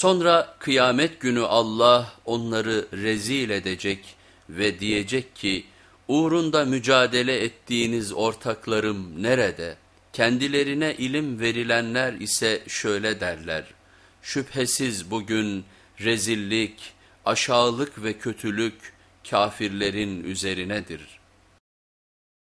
Sonra kıyamet günü Allah onları rezil edecek ve diyecek ki uğrunda mücadele ettiğiniz ortaklarım nerede? Kendilerine ilim verilenler ise şöyle derler. Şüphesiz bugün rezillik, aşağılık ve kötülük kafirlerin üzerinedir.''